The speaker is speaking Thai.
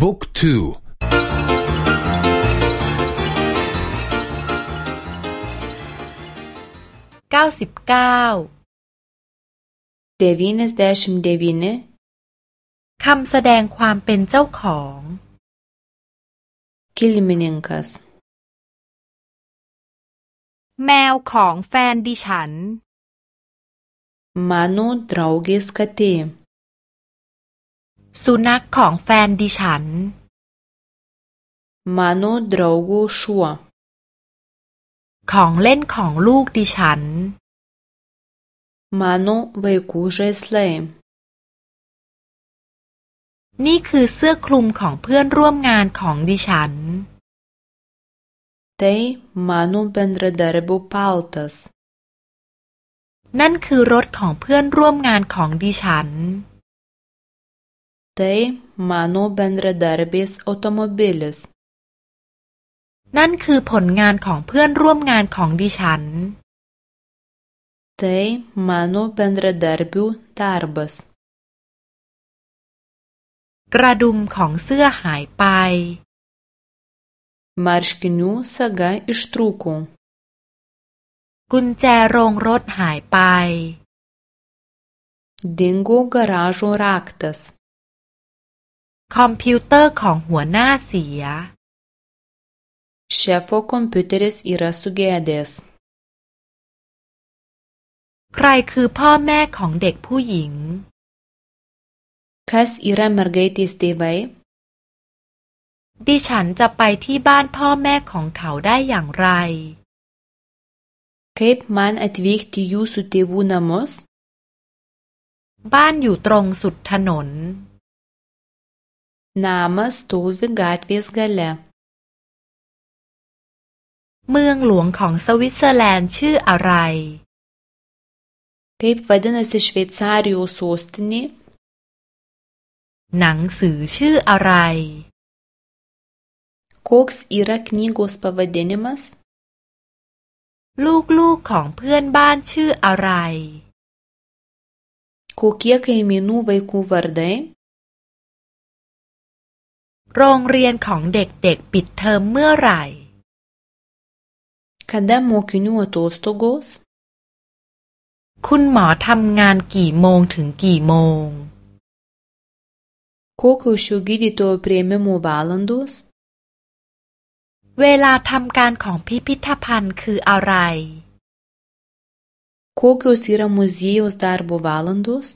book2 เก้าสิบเก้า devyniasdešimt devyni คำแสดงความเป็นเจ้าของ Kilmininkas แมวของแฟนดิฉัน Mano draugės katė สุ นัขของแฟนดิฉัน Mano draugo šuo ของเล่นของลูกดิฉัน Mano vaikų žaislai นี่คือเสื้อคลุมของเพื่อนร่วมงานของดิฉัน Tai mano bendradarbių paltas นั่นคือรถของเพื่อนร่วมงานของดิฉัน Tai mano bendradarbės automobilis นั่นคือผลงานของเพื่อนร่วมงานของดิฉัน Tai mano bendradarbių darbas กระดุมของเสื้อหายไป Marškinių saga ištrūko กุญแจโรงรถหายไป Dingo garažo raktas คอมพิวเตอร์ของหัวหน้าเสีย Šefo kompiuteris yra sugedęs ใครคือพ่อแม่ของเด็กผู้หญิง Kas yra mergaitės tėvai ดิฉันจะไปที่บ้านพ่อแม่ของเขาได้อย่างไร Kaip man atvykti jūsų tėvų namus บ้านอยู่ตรงสุดถนน Namas stovi gatvės gale เมืองหลวงของสวิตเซอร์แลนด์ชื่ออะไร Kaip vadinasi Šveicarijos sostinė หนังสือชื่ออะไร Koks yra knygos pavadinimas ลูกๆของเพื่อนบ้านชื่ออะไร Kokie kaimynų vaikų vardai โรงเรียนของเด็กๆปิดเทอมเมื่อไหร่ Kada mokinių atostogos คุณหมอทำงานกี่โมงถึงกี่โมง Kokios šio gydytojo prieimimo valandos เวลาทำการของพิพิธภัณฑ์คืออะไร Kokios yra muziejaus darbo valandos